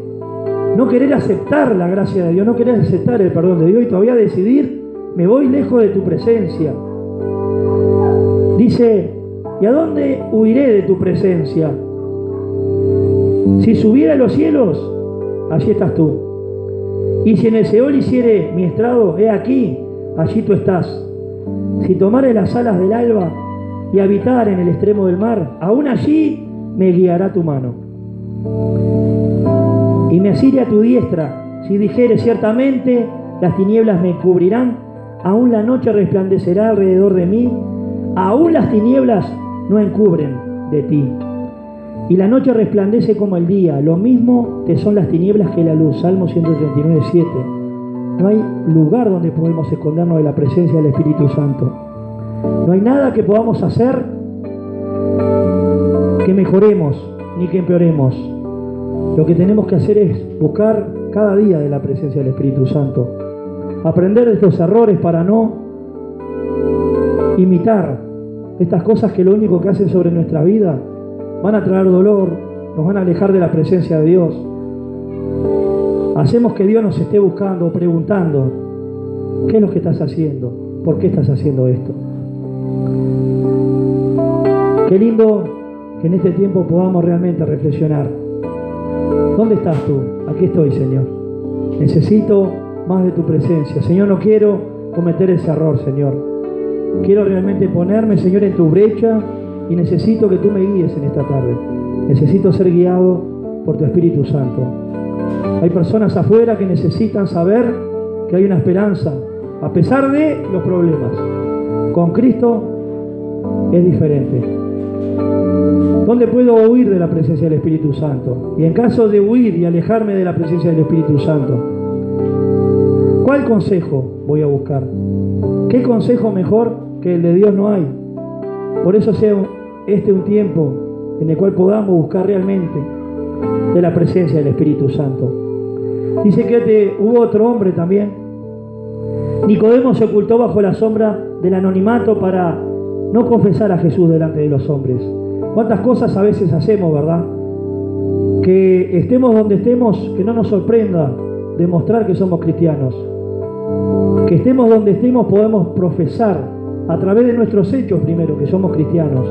no querer aceptar la gracia de Dios, no querer aceptar el perdón de Dios y todavía decidir, me voy lejos de tu presencia. Dice, ¿y a dónde huiré de tu presencia? Si subiera a los cielos, allí estás tú. Y si en el Seol hiciere mi estrado, he aquí, allí tú estás. Si tomare las alas del alba y habitar en el extremo del mar, aún allí me guiará tu mano. Y me asire a tu diestra, si dijere ciertamente, las tinieblas me cubrirán, aún la noche resplandecerá alrededor de mí, aún las tinieblas no encubren de ti. Y la noche resplandece como el día, lo mismo te son las tinieblas que la luz. Salmo 139, 7. No hay lugar donde podemos escondernos de la presencia del Espíritu Santo. No hay nada que podamos hacer que mejoremos ni que empeoremos. Lo que tenemos que hacer es buscar cada día de la presencia del Espíritu Santo. Aprender de estos errores para no imitar estas cosas que lo único que hacen sobre nuestra vida van a traer dolor, nos van a alejar de la presencia de Dios. Hacemos que Dios nos esté buscando, preguntando, ¿qué es lo que estás haciendo? ¿Por qué estás haciendo esto? Qué lindo que en este tiempo podamos realmente reflexionar. ¿Dónde estás tú? Aquí estoy, Señor. Necesito más de tu presencia. Señor, no quiero cometer ese error, Señor. Quiero realmente ponerme, Señor, en tu brecha y necesito que tú me guíes en esta tarde. Necesito ser guiado por tu Espíritu Santo. Hay personas afuera que necesitan saber que hay una esperanza, a pesar de los problemas. Con Cristo es diferente. ¿Dónde puedo huir de la presencia del Espíritu Santo? Y en caso de huir y alejarme de la presencia del Espíritu Santo, ¿cuál consejo voy a buscar? ¿Qué consejo mejor que el de Dios no hay? Por eso sea este un tiempo en el cual podamos buscar realmente de la presencia del Espíritu Santo. Dice que hubo otro hombre también. Nicodemo se ocultó bajo la sombra del anonimato para no confesar a Jesús delante de los hombres. ¿Cuántas cosas a veces hacemos, verdad? Que estemos donde estemos, que no nos sorprenda demostrar que somos cristianos. Que estemos donde estemos podemos profesar a través de nuestros hechos primero, que somos cristianos,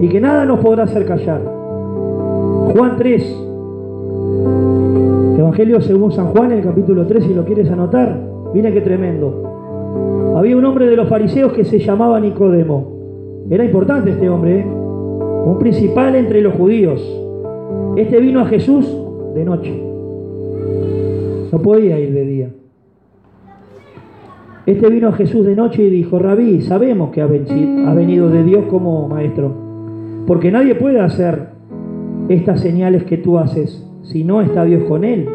y que nada nos podrá hacer callar. Juan 3, Evangelio según San Juan, el capítulo 3, si lo quieres anotar, mira qué tremendo. Había un hombre de los fariseos que se llamaba Nicodemo. Era importante este hombre, ¿eh? un principal entre los judíos. Este vino a Jesús de noche. No podía ir de día. Este vino a Jesús de noche y dijo, Rabí, sabemos que ha venido de Dios como maestro, porque nadie puede hacer estas señales que tú haces si no está Dios con él.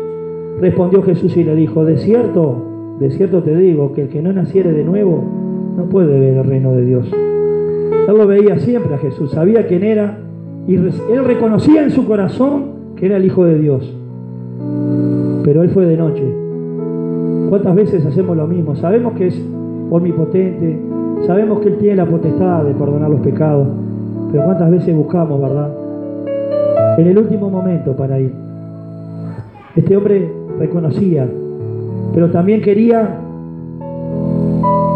Respondió Jesús y le dijo, de cierto, de cierto te digo, que el que no naciere de nuevo no puede ver el reino de Dios. Él lo veía siempre a Jesús, sabía quién era y él reconocía en su corazón que era el Hijo de Dios. Pero él fue de noche. ¿Cuántas veces hacemos lo mismo? Sabemos que es omnipotente, sabemos que Él tiene la potestad de perdonar los pecados, pero ¿cuántas veces buscamos, verdad? En el último momento para ir. Este hombre reconocía, pero también quería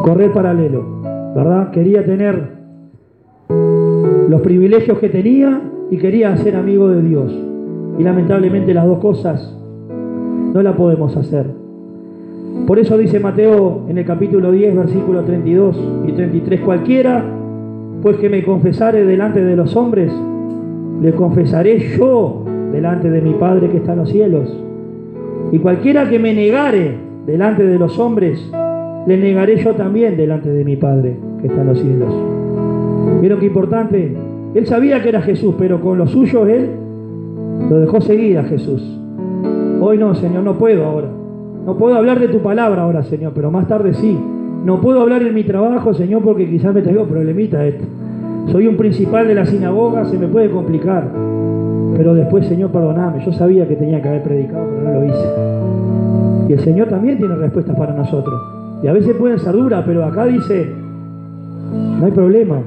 correr paralelo, ¿verdad? Quería tener los privilegios que tenía y quería ser amigo de Dios. Y lamentablemente las dos cosas no la podemos hacer. Por eso dice Mateo en el capítulo 10, versículos 32 y 33, cualquiera, pues que me confesare delante de los hombres, le confesaré yo delante de mi Padre que está en los cielos. Y cualquiera que me negare delante de los hombres, le negaré yo también delante de mi Padre que está en los cielos. ¿Vieron qué importante? Él sabía que era Jesús, pero con lo suyo él lo dejó seguir a Jesús. Hoy no, Señor, no puedo ahora. No puedo hablar de tu palabra ahora, Señor, pero más tarde sí. No puedo hablar en mi trabajo, Señor, porque quizás me traigo problemita esto. Soy un principal de la sinagoga, se me puede complicar. Pero después, Señor, perdoname. Yo sabía que tenía que haber predicado, pero no lo hice. Y el Señor también tiene respuestas para nosotros. Y a veces pueden ser duras, pero acá dice, no hay problema.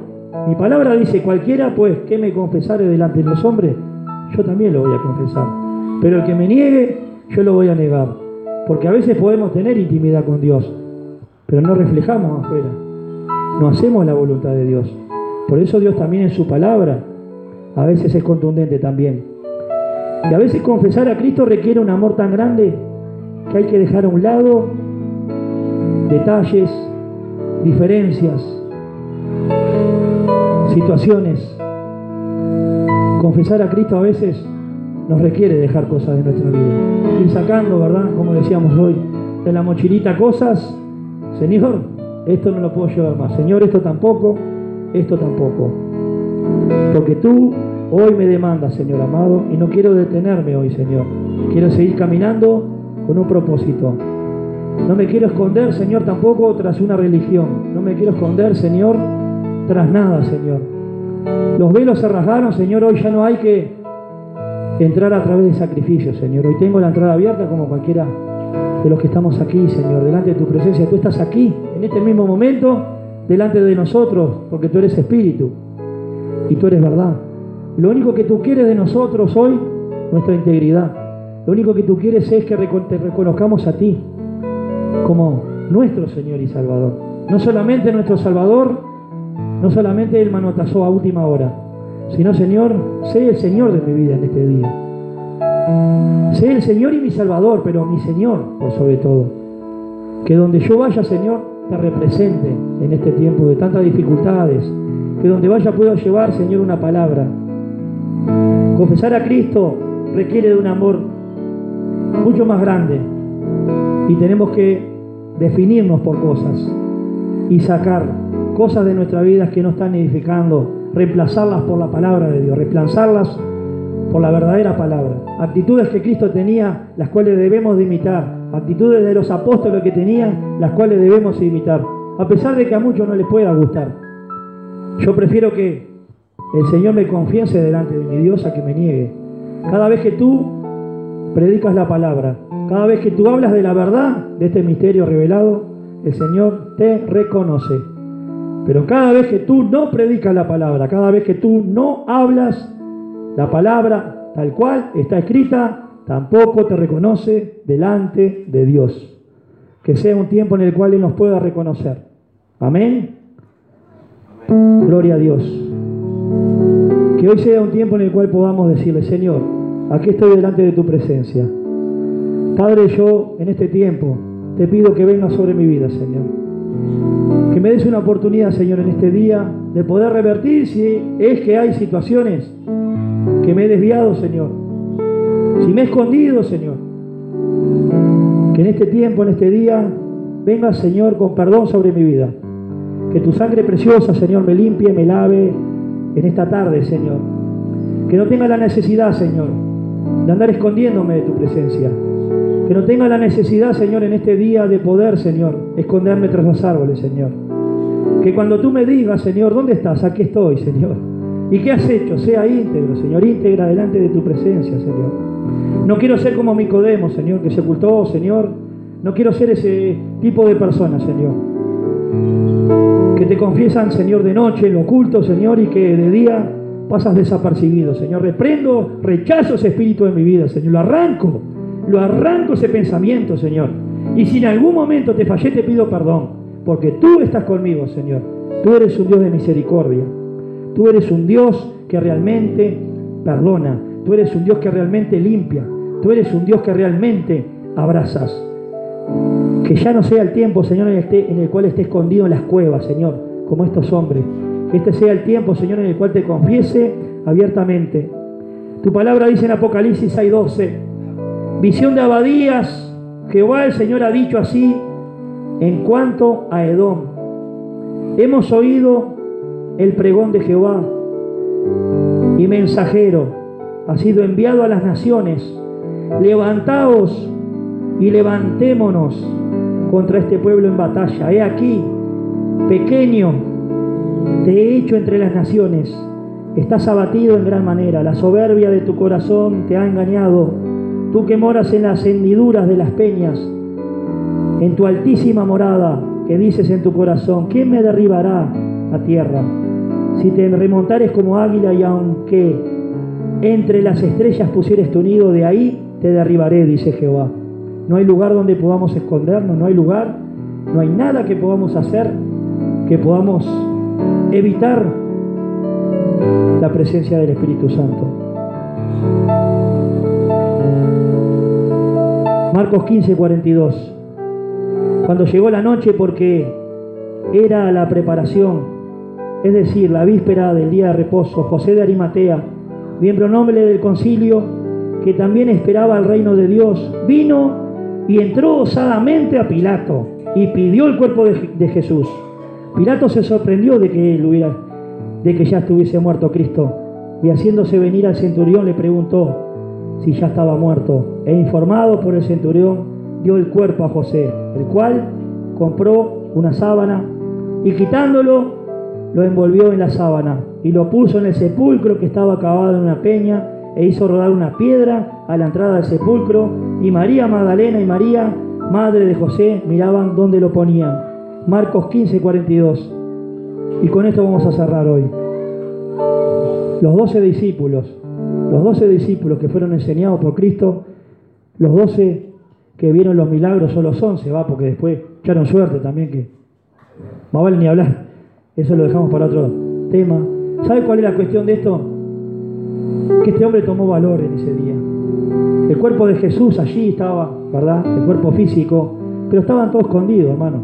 Mi palabra dice, cualquiera pues que me confesare delante de los hombres, yo también lo voy a confesar. Pero el que me niegue, yo lo voy a negar. Porque a veces podemos tener intimidad con Dios, pero no reflejamos afuera. No hacemos la voluntad de Dios. Por eso Dios también en su palabra a veces es contundente también. Y a veces confesar a Cristo requiere un amor tan grande que hay que dejar a un lado detalles, diferencias, situaciones. Confesar a Cristo a veces nos requiere dejar cosas de nuestra vida. Ir sacando, ¿verdad? Como decíamos hoy, de la mochilita cosas. Señor, esto no lo puedo llevar más. Señor, esto tampoco, esto tampoco. Porque tú hoy me demandas, Señor amado, y no quiero detenerme hoy, Señor. Quiero seguir caminando con un propósito. No me quiero esconder, Señor, tampoco tras una religión. No me quiero esconder, Señor, tras nada, Señor. Los velos se rasgaron, Señor, hoy ya no hay que entrar a través de sacrificios, Señor. Hoy tengo la entrada abierta como cualquiera de los que estamos aquí, Señor, delante de tu presencia. Tú estás aquí, en este mismo momento, delante de nosotros, porque tú eres espíritu y tú eres verdad. Lo único que tú quieres de nosotros hoy, nuestra integridad. Lo único que tú quieres es que te reconozcamos a ti como nuestro Señor y Salvador. No solamente nuestro Salvador, no solamente el manotazó a última hora, sino Señor, sé el Señor de mi vida en este día. Sé el Señor y mi Salvador, pero mi Señor por sobre todo. Que donde yo vaya, Señor, te represente en este tiempo de tantas dificultades, que donde vaya pueda llevar, Señor, una palabra. Confesar a Cristo requiere de un amor mucho más grande y tenemos que definirnos por cosas y sacar cosas de nuestra vida que no están edificando, reemplazarlas por la palabra de Dios, reemplazarlas por la verdadera palabra. Actitudes que Cristo tenía, las cuales debemos de imitar. Actitudes de los apóstoles que tenían, las cuales debemos imitar. A pesar de que a muchos no les pueda gustar. Yo prefiero que el Señor me confiese delante de mi Dios a que me niegue. Cada vez que tú predicas la palabra, cada vez que tú hablas de la verdad, de este misterio revelado, el Señor te reconoce. Pero cada vez que tú no predicas la palabra, cada vez que tú no hablas la palabra tal cual está escrita, tampoco te reconoce delante de Dios. Que sea un tiempo en el cual Él nos pueda reconocer. Amén. Gloria a Dios. Que hoy sea un tiempo en el cual podamos decirle, Señor, aquí estoy delante de tu presencia. Padre, yo en este tiempo te pido que venga sobre mi vida, Señor. Que me des una oportunidad, Señor, en este día de poder revertir si es que hay situaciones que me he desviado, Señor. Si me he escondido, Señor. Que en este tiempo, en este día, venga, Señor, con perdón sobre mi vida. Que tu sangre preciosa, Señor, me limpie, me lave en esta tarde, Señor. Que no tenga la necesidad, Señor, de andar escondiéndome de tu presencia. Que no tenga la necesidad, Señor, en este día de poder, Señor, esconderme tras los árboles, Señor. Que cuando tú me digas, Señor, ¿dónde estás? Aquí estoy, Señor. ¿Y qué has hecho? Sea íntegro, Señor, íntegra delante de tu presencia, Señor. No quiero ser como Nicodemo, Señor, que se ocultó, Señor. No quiero ser ese tipo de persona, Señor. Que te confiesan, Señor, de noche, lo oculto, Señor, y que de día pasas desapercibido, Señor. Reprendo, rechazo ese espíritu de mi vida, Señor. Lo arranco lo arranco ese pensamiento, Señor. Y si en algún momento te fallé, te pido perdón, porque tú estás conmigo, Señor. Tú eres un Dios de misericordia. Tú eres un Dios que realmente perdona. Tú eres un Dios que realmente limpia. Tú eres un Dios que realmente abrazas. Que ya no sea el tiempo, Señor, en el, cual esté escondido en las cuevas, Señor, como estos hombres. Que este sea el tiempo, Señor, en el cual te confiese abiertamente. Tu palabra dice en Apocalipsis 6:12 Visión de abadías, Jehová el Señor ha dicho así en cuanto a Edom. Hemos oído el pregón de Jehová y mensajero ha sido enviado a las naciones. Levantaos y levantémonos contra este pueblo en batalla. He aquí, pequeño, he hecho entre las naciones. Estás abatido en gran manera. La soberbia de tu corazón te ha engañado tú que moras en las hendiduras de las peñas, en tu altísima morada, que dices en tu corazón, ¿quién me derribará a tierra? Si te remontares como águila y aunque entre las estrellas pusieres tu nido, de ahí te derribaré, dice Jehová. No hay lugar donde podamos escondernos, no hay lugar, no hay nada que podamos hacer que podamos evitar la presencia del Espíritu Santo. Marcos 15, 42. Cuando llegó la noche, porque era la preparación, es decir, la víspera del día de reposo, José de Arimatea, miembro noble del concilio, que también esperaba el reino de Dios, vino y entró osadamente a Pilato y pidió el cuerpo de, Jesús. Pilato se sorprendió de que él hubiera, de que ya estuviese muerto Cristo, y haciéndose venir al centurión le preguntó, si ya estaba muerto. E informado por el centurión, dio el cuerpo a José, el cual compró una sábana y quitándolo, lo envolvió en la sábana y lo puso en el sepulcro que estaba acabado en una peña e hizo rodar una piedra a la entrada del sepulcro y María Magdalena y María, madre de José, miraban dónde lo ponían. Marcos 15, 42. Y con esto vamos a cerrar hoy. Los doce discípulos los doce discípulos que fueron enseñados por Cristo, los doce que vieron los milagros, son los once, va, porque después echaron suerte también que no vale ni hablar. Eso lo dejamos para otro tema. ¿Sabe cuál es la cuestión de esto? Que este hombre tomó valor en ese día. El cuerpo de Jesús allí estaba, ¿verdad? El cuerpo físico, pero estaban todos escondidos, hermano.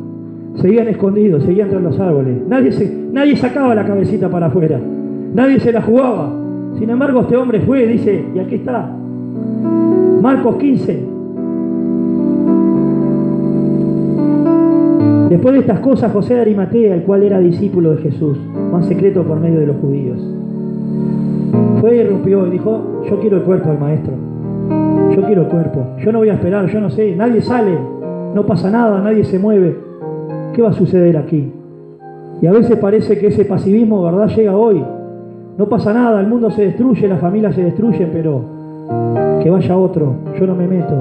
Seguían escondidos, seguían tras los árboles. Nadie, se, nadie sacaba la cabecita para afuera. Nadie se la jugaba. Sin embargo, este hombre fue, dice, y aquí está, Marcos 15. Después de estas cosas, José de Arimatea, el cual era discípulo de Jesús, más secreto por medio de los judíos, fue y rompió y dijo, yo quiero el cuerpo del maestro, yo quiero el cuerpo, yo no voy a esperar, yo no sé, nadie sale, no pasa nada, nadie se mueve, ¿qué va a suceder aquí? Y a veces parece que ese pasivismo, ¿verdad?, llega hoy, no pasa nada, el mundo se destruye, las familias se destruyen, pero que vaya otro, yo no me meto,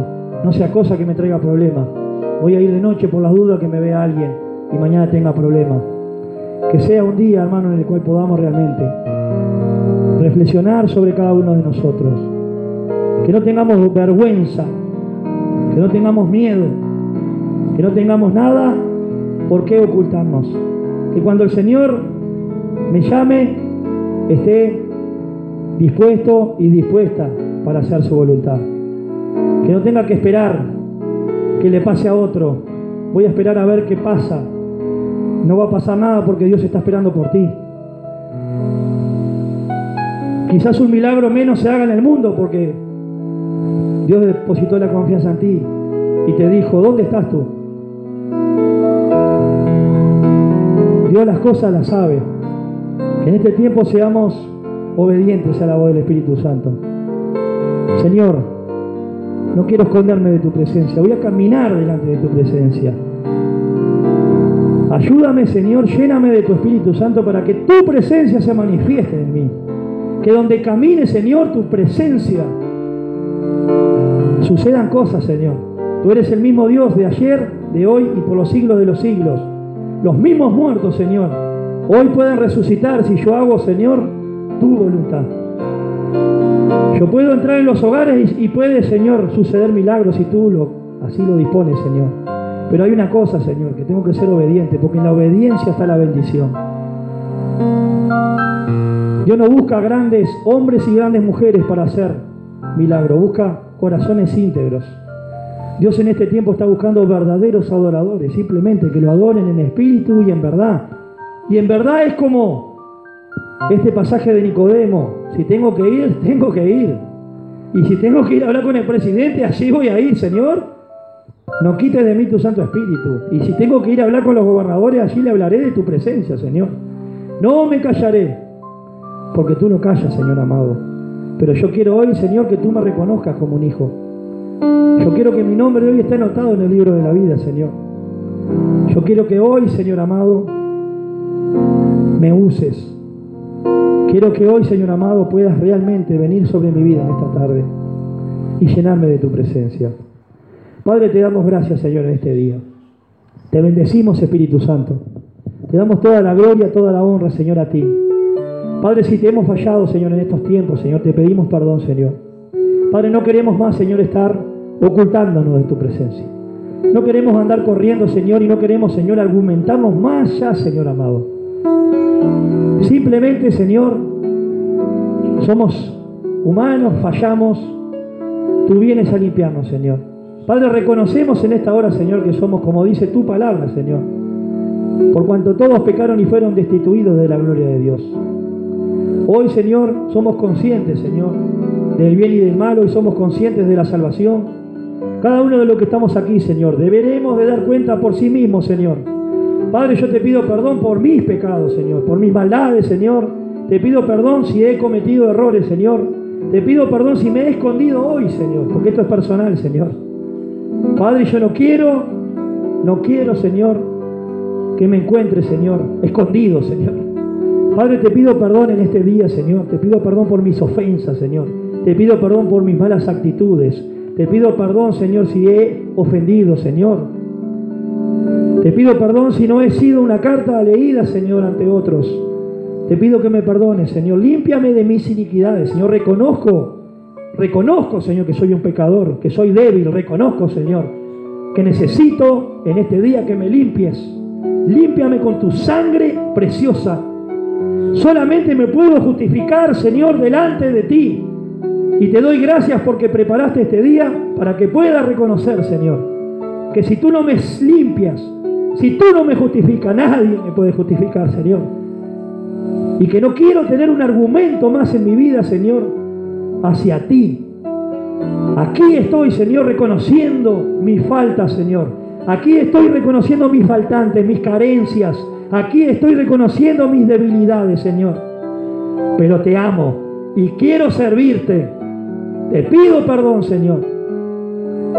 no sea cosa que me traiga problemas. Voy a ir de noche por las dudas que me vea alguien y mañana tenga problemas. Que sea un día, hermano, en el cual podamos realmente reflexionar sobre cada uno de nosotros. Que no tengamos vergüenza, que no tengamos miedo Que no tengamos nada por qué ocultarnos. Que cuando el Señor me llame, esté dispuesto y dispuesta para hacer su voluntad. Que no tenga que esperar que le pase a otro. Voy a esperar a ver qué pasa. No va a pasar nada porque Dios está esperando por ti. Quizás un milagro menos se haga en el mundo porque Dios depositó la confianza en ti y te dijo, ¿dónde estás tú? Dios las cosas las sabe. Que en este tiempo seamos obedientes a la voz del Espíritu Santo. Señor, no quiero esconderme de tu presencia, voy a caminar delante de tu presencia. Ayúdame, Señor, lléname de tu Espíritu Santo para que tu presencia se manifieste en mí. Que donde camine, Señor, tu presencia, sucedan cosas, Señor. Tú eres el mismo Dios de ayer, de hoy y por los siglos de los siglos. Los mismos muertos, Señor, hoy pueden resucitar si yo hago, Señor, tu voluntad. Yo puedo entrar en los hogares y, puede, Señor, suceder milagros si tú lo, así lo dispones, Señor. Pero hay una cosa, Señor, que tengo que ser obediente, porque en la obediencia está la bendición. Dios no busca grandes hombres y grandes mujeres para hacer milagro, busca corazones íntegros. Dios en este tiempo está buscando verdaderos adoradores, simplemente que lo adoren en espíritu y en verdad. Y en verdad es como este pasaje de Nicodemo, si tengo que ir, tengo que ir. Y si tengo que ir a hablar con el presidente, allí voy a ir, Señor. No quites de mí tu Santo Espíritu. Y si tengo que ir a hablar con los gobernadores, allí le hablaré de tu presencia, Señor. No me callaré, porque tú no callas, Señor amado. Pero yo quiero hoy, Señor, que tú me reconozcas como un hijo. Yo quiero que mi nombre hoy esté anotado en el libro de la vida, Señor. Yo quiero que hoy, Señor amado, me uses. Quiero que hoy, Señor amado, puedas realmente venir sobre mi vida en esta tarde y llenarme de tu presencia. Padre, te damos gracias, Señor, en este día. Te bendecimos, Espíritu Santo. Te damos toda la gloria, toda la honra, Señor, a ti. Padre, si te hemos fallado, Señor, en estos tiempos, Señor, te pedimos perdón, Señor. Padre, no queremos más, Señor, estar ocultándonos de tu presencia. No queremos andar corriendo, Señor, y no queremos, Señor, argumentarnos más ya, Señor amado. Simplemente, Señor, somos humanos, fallamos. Tú vienes a limpiarnos, Señor. Padre, reconocemos en esta hora, Señor, que somos como dice tu palabra, Señor. Por cuanto todos pecaron y fueron destituidos de la gloria de Dios. Hoy, Señor, somos conscientes, Señor, del bien y del mal. y somos conscientes de la salvación. Cada uno de los que estamos aquí, Señor, deberemos de dar cuenta por sí mismos, Señor. Padre, yo te pido perdón por mis pecados, Señor, por mis maldades, Señor. Te pido perdón si he cometido errores, Señor. Te pido perdón si me he escondido hoy, Señor, porque esto es personal, Señor. Padre, yo no quiero, no quiero, Señor, que me encuentre, Señor, escondido, Señor. Padre, te pido perdón en este día, Señor. Te pido perdón por mis ofensas, Señor. Te pido perdón por mis malas actitudes. Te pido perdón, Señor, si he ofendido, Señor. Te pido perdón si no he sido una carta leída, Señor, ante otros. Te pido que me perdones, Señor. Límpiame de mis iniquidades, Señor. Reconozco, reconozco, Señor, que soy un pecador, que soy débil. Reconozco, Señor, que necesito en este día que me limpies. Límpiame con tu sangre preciosa. Solamente me puedo justificar, Señor, delante de ti. Y te doy gracias porque preparaste este día para que pueda reconocer, Señor, que si tú no me limpias, si tú no me justificas, nadie me puede justificar, Señor. Y que no quiero tener un argumento más en mi vida, Señor, hacia ti. Aquí estoy, Señor, reconociendo mis faltas, Señor. Aquí estoy reconociendo mis faltantes, mis carencias. Aquí estoy reconociendo mis debilidades, Señor. Pero te amo y quiero servirte. Te pido perdón, Señor.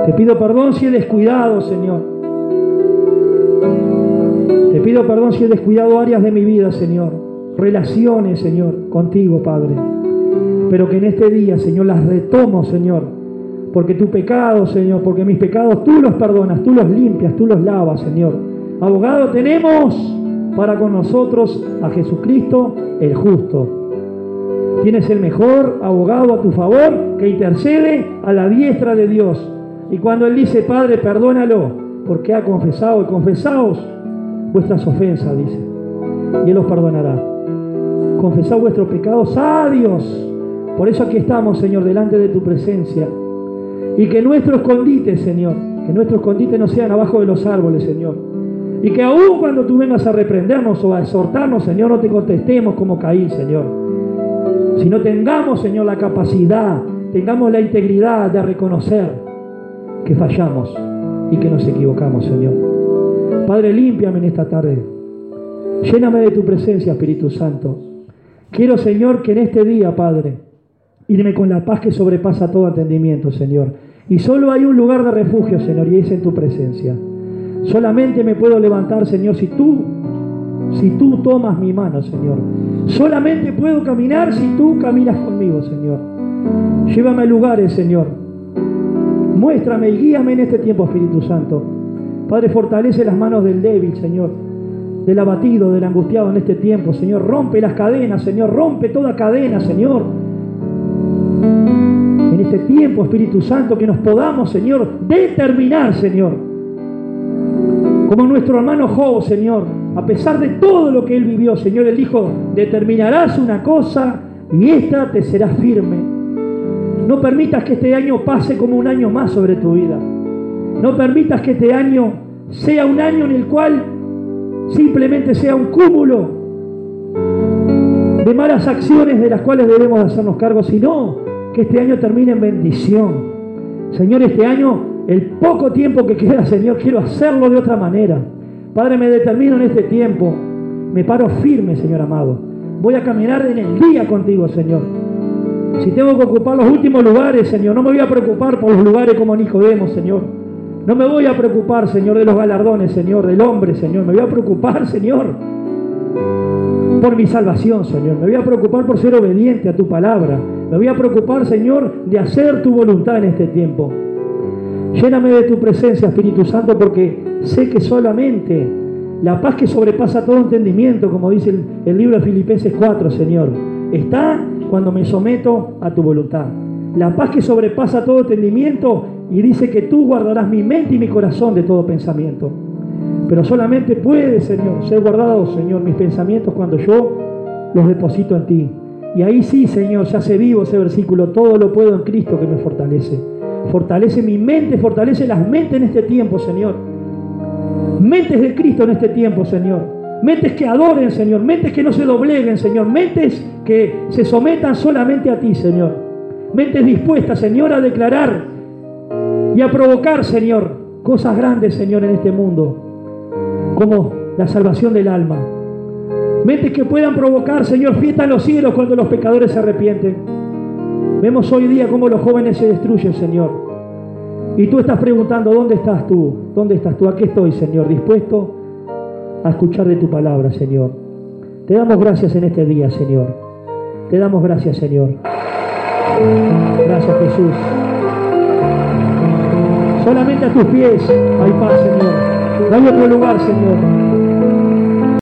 Te pido perdón si he descuidado, Señor te pido perdón si he descuidado áreas de mi vida, Señor. Relaciones, Señor, contigo, Padre. Pero que en este día, Señor, las retomo, Señor. Porque tu pecado, Señor, porque mis pecados tú los perdonas, tú los limpias, tú los lavas, Señor. Abogado tenemos para con nosotros a Jesucristo el justo. Tienes el mejor abogado a tu favor que intercede a la diestra de Dios. Y cuando Él dice, Padre, perdónalo, porque ha confesado. Y confesaos vuestras ofensas, dice. Y Él os perdonará. Confesad vuestros pecados a Dios. Por eso aquí estamos, Señor, delante de tu presencia. Y que nuestro escondite, Señor, que nuestro escondite no sean abajo de los árboles, Señor. Y que aún cuando tú vengas a reprendernos o a exhortarnos, Señor, no te contestemos como Caín, Señor. Sino tengamos, Señor, la capacidad, tengamos la integridad de reconocer que fallamos y que nos equivocamos, Señor. Padre, límpiame en esta tarde. Lléname de tu presencia, Espíritu Santo. Quiero, Señor, que en este día, Padre, irme con la paz que sobrepasa todo entendimiento, Señor. Y solo hay un lugar de refugio, Señor, y es en tu presencia. Solamente me puedo levantar, Señor, si tú, si tú tomas mi mano, Señor. Solamente puedo caminar si tú caminas conmigo, Señor. Llévame a lugares, Señor. Muéstrame y guíame en este tiempo, Espíritu Santo. Padre, fortalece las manos del débil, Señor. Del abatido, del angustiado en este tiempo, Señor. Rompe las cadenas, Señor. Rompe toda cadena, Señor. En este tiempo, Espíritu Santo, que nos podamos, Señor, determinar, Señor como nuestro hermano Job, Señor, a pesar de todo lo que él vivió, Señor, él dijo, determinarás una cosa y esta te será firme. No permitas que este año pase como un año más sobre tu vida. No permitas que este año sea un año en el cual simplemente sea un cúmulo de malas acciones de las cuales debemos hacernos cargo, sino que este año termine en bendición. Señor, este año el poco tiempo que queda, Señor, quiero hacerlo de otra manera. Padre, me determino en este tiempo. Me paro firme, Señor amado. Voy a caminar en el día contigo, Señor. Si tengo que ocupar los últimos lugares, Señor, no me voy a preocupar por los lugares como Nicodemo, Señor. No me voy a preocupar, Señor, de los galardones, Señor, del hombre, Señor. Me voy a preocupar, Señor, por mi salvación, Señor. Me voy a preocupar por ser obediente a tu palabra. Me voy a preocupar, Señor, de hacer tu voluntad en este tiempo. Lléname de tu presencia, Espíritu Santo, porque sé que solamente la paz que sobrepasa todo entendimiento, como dice el, libro de Filipenses 4, Señor, está cuando me someto a tu voluntad. La paz que sobrepasa todo entendimiento y dice que tú guardarás mi mente y mi corazón de todo pensamiento. Pero solamente puede, Señor, ser guardado, Señor, mis pensamientos cuando yo los deposito en ti. Y ahí sí, Señor, se hace vivo ese versículo, todo lo puedo en Cristo que me fortalece. Fortalece mi mente, fortalece las mentes en este tiempo, Señor. Mentes de Cristo en este tiempo, Señor. Mentes que adoren, Señor. Mentes que no se dobleguen, Señor. Mentes que se sometan solamente a ti, Señor. Mentes dispuestas, Señor, a declarar y a provocar, Señor, cosas grandes, Señor, en este mundo. Como la salvación del alma. Mentes que puedan provocar, Señor, fiesta en los cielos cuando los pecadores se arrepienten. Vemos hoy día cómo los jóvenes se destruyen, Señor. Y tú estás preguntando, ¿dónde estás tú? ¿Dónde estás tú? Aquí estoy, Señor, dispuesto a escuchar de tu palabra, Señor. Te damos gracias en este día, Señor. Te damos gracias, Señor. Gracias, Jesús. Solamente a tus pies hay paz, Señor. No hay otro lugar, Señor.